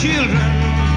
children.